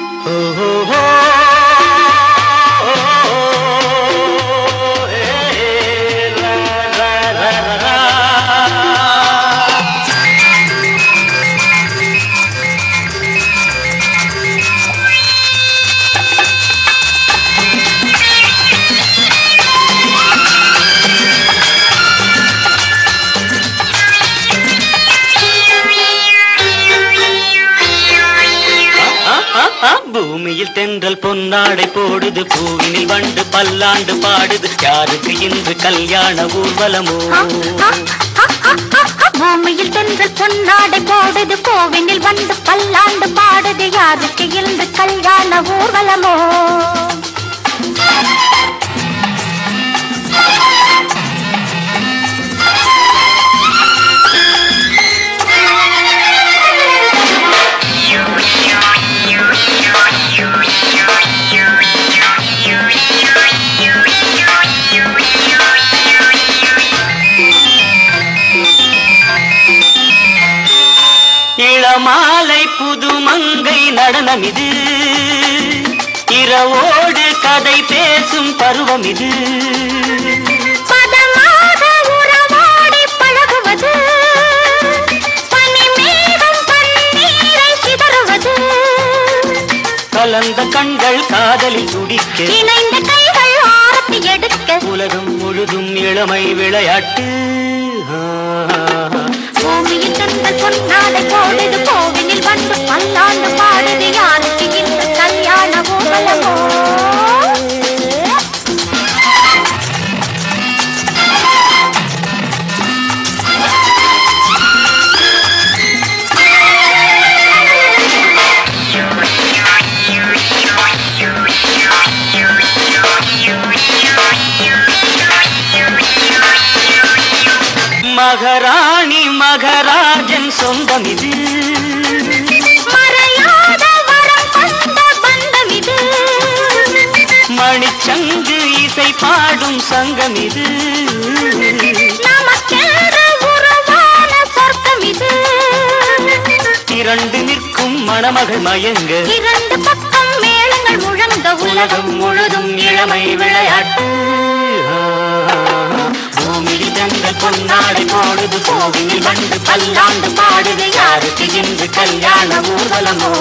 oh. oh பூமியில் தென்றல் பொன்னாடை போடுது பூவினில் வண்டு பல்லாண்டு பாடுது. யாருக்கு இன்று கல்யாண ஊர்வலமோ? பூமியில் தென்றல் பொன்னாடை போடுது கோவினில் வந்து பல்லாண்டு பாடுது. யாருக்கு இன்று கல்யாண ஊர் இளமாலை புதுமங்கை நடனம் இது. இரவோடு கதை பேசும் பருவம் இது. கலந்த கண்கள் காதலில் துடிக்க. இணைந்த கைகள் ஆரத்தி எடுக்க. உலகம் முழுதும் இளமை விளையாட்டு. மகராணி மகராஜன் சொந்தம் இது மணிச்சங்கு இசை பாடும் சங்கம் இது இரண்டு நிற்கும் மணமகள் மயங்க. இரண்டு பக்கம் மேளங்கள் முழங்க உலகம் முழுதும் இளமை விளையாட்டு. பூமியில் தங்கள் பொன்னாடை போடுது கோவிலில் வந்து பல்லாண்டு பாடுது யாருக்கு இன்று கல்யாண ஊர்வலமோ?